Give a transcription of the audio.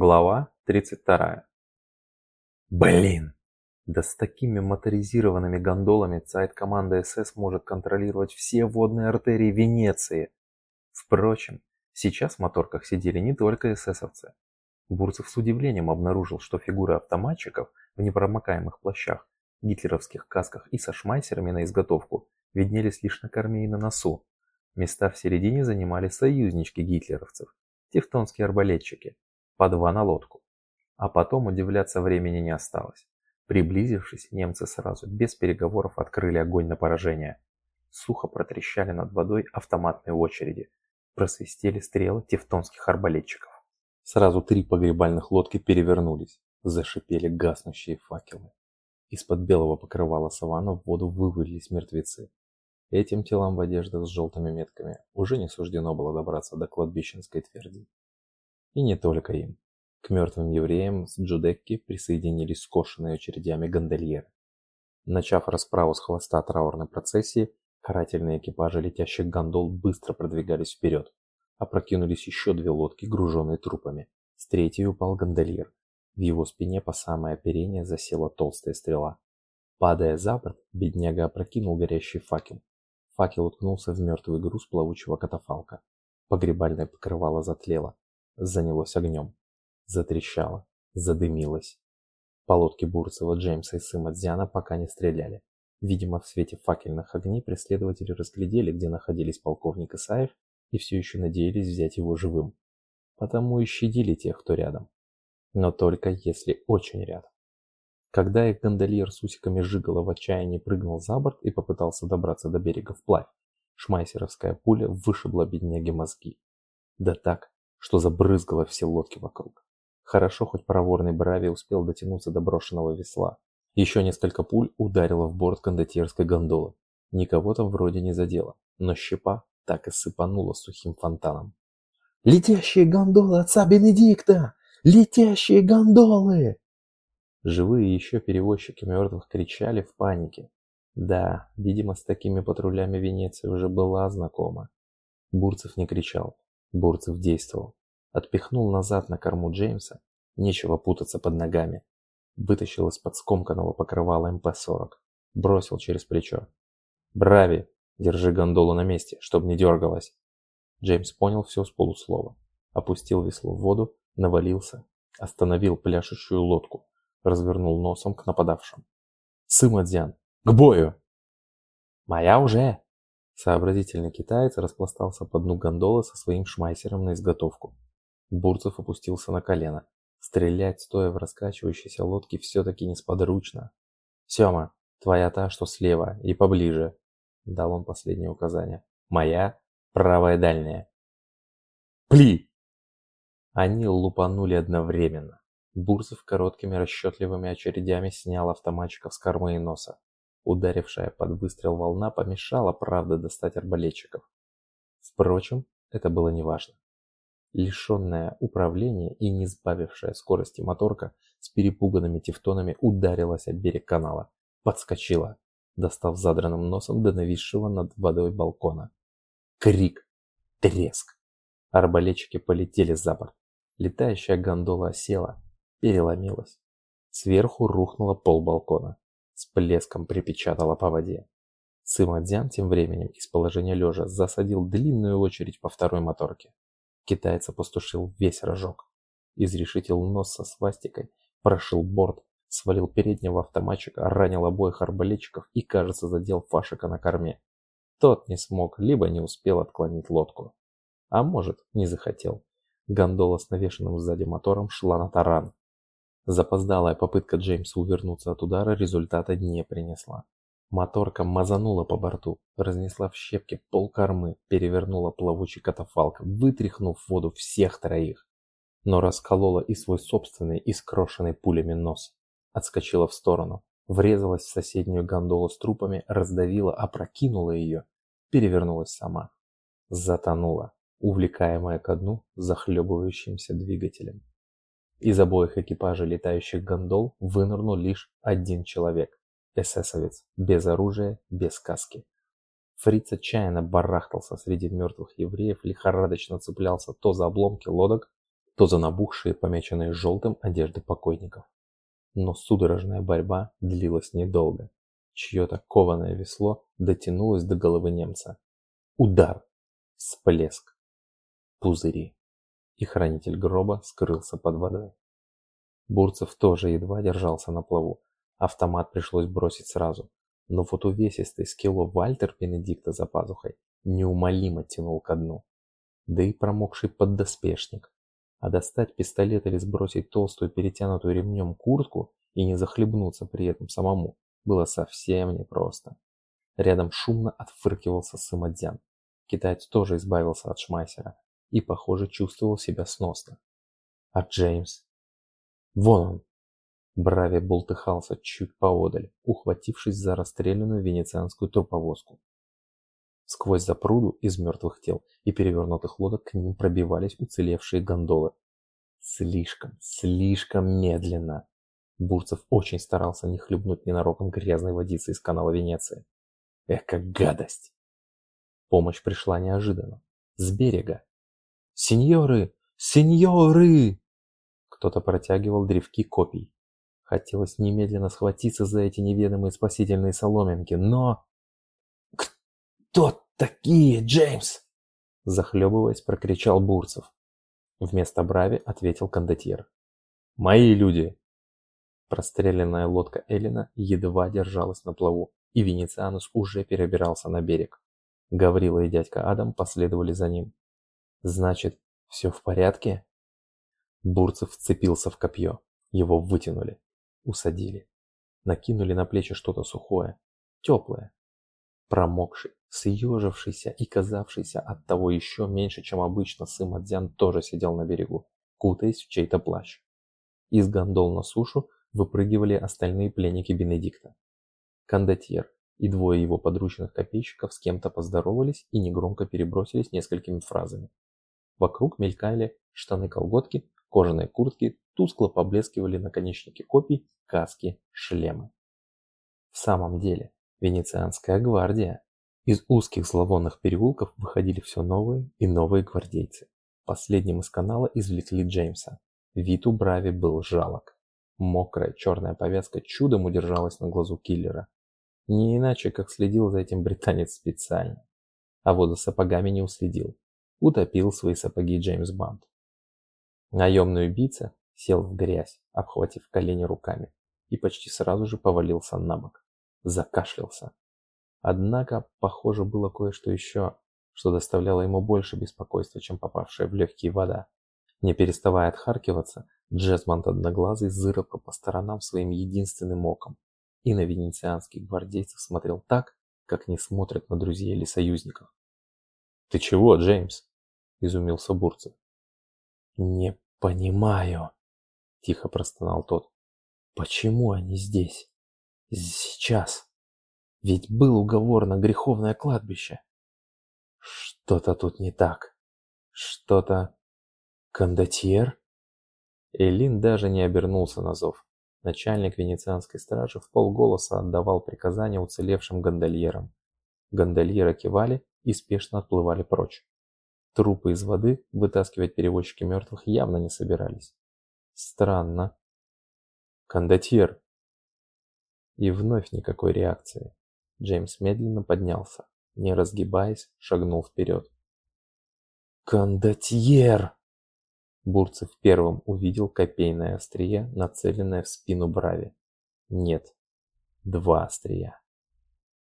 Глава 32. Блин! Да с такими моторизированными гондолами сайт команды СС может контролировать все водные артерии Венеции. Впрочем, сейчас в моторках сидели не только эсэсовцы. Бурцев с удивлением обнаружил, что фигуры автоматчиков в непромокаемых плащах, гитлеровских касках и со шмайсерами на изготовку виднелись лишь на корме и на носу. Места в середине занимали союзнички гитлеровцев, тевтонские арбалетчики, по два на лодку. А потом удивляться времени не осталось. Приблизившись, немцы сразу, без переговоров, открыли огонь на поражение. Сухо протрещали над водой автоматные очереди. Просвистели стрелы тевтонских арбалетчиков. Сразу три погребальных лодки перевернулись. Зашипели гаснущие факелы. Из-под белого покрывала савана в воду вывалились мертвецы. Этим телам в одеждах с желтыми метками уже не суждено было добраться до кладбищенской тверди. И не только им. К мертвым евреям с Джудекки присоединились скошенные очередями гондольеры. Начав расправу с хвоста траурной процессии, карательные экипажи летящих гондол быстро продвигались вперед. Опрокинулись еще две лодки, груженные трупами. С третьей упал гондольер. В его спине по самое оперение засела толстая стрела. Падая за борт, бедняга опрокинул горящий факел. Факел уткнулся в мертвый груз плавучего катафалка. Погребальное покрывало затлело занялось огнем. Затрещало, задымилось. По лодке Бурцева, Джеймса и Сымадзяна пока не стреляли. Видимо, в свете факельных огней преследователи разглядели, где находились полковник Исаев, и все еще надеялись взять его живым. Потому и щадили тех, кто рядом. Но только если очень рядом. Когда их гондольер с усиками Жигала в отчаянии прыгнул за борт и попытался добраться до берега вплавь, шмайсеровская пуля вышибла бедняге мозги. Да так, что забрызгало все лодки вокруг. Хорошо, хоть проворный Брави успел дотянуться до брошенного весла. Еще несколько пуль ударило в борт кондотьерской гондолы. Никого там вроде не задело, но щепа так и сыпанула сухим фонтаном. «Летящие гондолы отца Бенедикта! Летящие гондолы!» Живые еще перевозчики мертвых кричали в панике. Да, видимо, с такими патрулями Венеция уже была знакома. Бурцев не кричал, Бурцев действовал. Отпихнул назад на корму Джеймса. Нечего путаться под ногами. Вытащил из-под скомканного покрывала МП-40. Бросил через плечо. «Брави! Держи гондолу на месте, чтобы не дергалась!» Джеймс понял все с полуслова. Опустил весло в воду, навалился, остановил пляшущую лодку, развернул носом к нападавшим. «Сымадзян! К бою!» «Моя уже!» Сообразительный китаец распластался по дну гондолы со своим шмайсером на изготовку. Бурцев опустился на колено. Стрелять, стоя в раскачивающейся лодке, все-таки несподручно. «Сема, твоя та, что слева, и поближе», — дал он последнее указание. «Моя, правая дальняя». «Пли!» Они лупанули одновременно. Бурцев короткими расчетливыми очередями снял автоматчиков с кормы и носа. Ударившая под выстрел волна помешала, правда, достать арбалетчиков. Впрочем, это было неважно. Лишенная управления и не сбавившая скорости моторка с перепуганными тефтонами ударилась об берег канала, подскочила, достав задранным носом до нависшего над водой балкона. Крик! Треск! Арбалетчики полетели за борт. Летающая гондола осела, переломилась. Сверху рухнула пол балкона с плеском припечатала по воде. Сымадзян тем временем из положения лежа засадил длинную очередь по второй моторке. Китаец опустошил весь рожок. Изрешетил нос со свастикой, прошил борт, свалил переднего автоматчика, ранил обоих арбалетчиков и, кажется, задел фашика на корме. Тот не смог, либо не успел отклонить лодку. А может, не захотел. Гондола с навешенным сзади мотором шла на таран. Запоздалая попытка Джеймса увернуться от удара результата не принесла. Моторка мазанула по борту, разнесла в щепки пол кормы, перевернула плавучий катафалк, вытряхнув в воду всех троих. Но расколола и свой собственный, искрошенный пулями нос. Отскочила в сторону, врезалась в соседнюю гондолу с трупами, раздавила, опрокинула ее, перевернулась сама. Затонула, увлекаемая ко дну захлебывающимся двигателем. Из обоих экипажей летающих гондол вынырнул лишь один человек – эсэсовец, без оружия, без каски. Фриц отчаянно барахтался среди мертвых евреев, лихорадочно цеплялся то за обломки лодок, то за набухшие, помеченные желтым одежды покойников. Но судорожная борьба длилась недолго. Чье-то кованое весло дотянулось до головы немца. Удар! Всплеск! Пузыри! И хранитель гроба скрылся под водой. Бурцев тоже едва держался на плаву. Автомат пришлось бросить сразу. Но вот увесистый скилло Вальтер Бенедикта за пазухой неумолимо тянул ко дну. Да и промокший поддоспешник. А достать пистолет или сбросить толстую перетянутую ремнем куртку и не захлебнуться при этом самому было совсем непросто. Рядом шумно отфыркивался Сымадзян. Китаец тоже избавился от шмайсера и, похоже, чувствовал себя сносно. А Джеймс? Вон он! Брави болтыхался чуть поодаль, ухватившись за расстрелянную венецианскую труповозку. Сквозь запруду из мертвых тел и перевернутых лодок к ним пробивались уцелевшие гондолы. Слишком, слишком медленно. Бурцев очень старался не хлебнуть ненароком грязной водицы из канала Венеции. Эка гадость! Помощь пришла неожиданно. С берега. «Сеньоры! Сеньоры!» Кто-то протягивал древки копий. Хотелось немедленно схватиться за эти неведомые спасительные соломинки, но... «Кто такие, Джеймс?» Захлебываясь, прокричал Бурцев. Вместо Брави ответил кондотьер. «Мои люди!» Простреленная лодка Эллина едва держалась на плаву, и Венецианус уже перебирался на берег. Гаврила и дядька Адам последовали за ним. «Значит, все в порядке?» Бурцев вцепился в копье. Его вытянули. Усадили. Накинули на плечи что-то сухое, теплое, Промокший, съежившийся и казавшийся от того еще меньше, чем обычно, Сымадзян тоже сидел на берегу, кутаясь в чей-то плащ. Из гондол на сушу выпрыгивали остальные пленники Бенедикта. Кондотьер и двое его подручных копейщиков с кем-то поздоровались и негромко перебросились несколькими фразами. Вокруг мелькали штаны-колготки, кожаные куртки, тускло поблескивали наконечники копий, каски, шлемы. В самом деле, Венецианская гвардия. Из узких зловонных переулков выходили все новые и новые гвардейцы. Последним из канала извлекли Джеймса. Вид у Брави был жалок. Мокрая черная повязка чудом удержалась на глазу киллера. Не иначе, как следил за этим британец специально. А вот за сапогами не уследил. Утопил свои сапоги Джеймс Бант. Наемный убийца сел в грязь, обхватив колени руками, и почти сразу же повалился на бок закашлялся. Однако, похоже, было кое-что еще, что доставляло ему больше беспокойства, чем попавшая в легкие вода. Не переставая отхаркиваться, Джесмонд Одноглазый зыркал по сторонам своим единственным оком и на венецианских гвардейцев смотрел так, как не смотрят на друзей или союзников. «Ты чего, Джеймс?» – изумился Бурцев. «Не понимаю», – тихо простонал тот. «Почему они здесь?» Сейчас. Ведь был уговор на греховное кладбище. Что-то тут не так. Что-то... Кондотьер? Элин даже не обернулся на зов. Начальник венецианской стражи в полголоса отдавал приказания уцелевшим гондольерам. Гондольеры кивали и спешно отплывали прочь. Трупы из воды вытаскивать перевозчики мертвых явно не собирались. Странно. «Кондотьер, и вновь никакой реакции. Джеймс медленно поднялся, не разгибаясь, шагнул вперед. «Кондотьер!» Бурцев первым увидел копейное острие, нацеленное в спину Брави. Нет, два острия.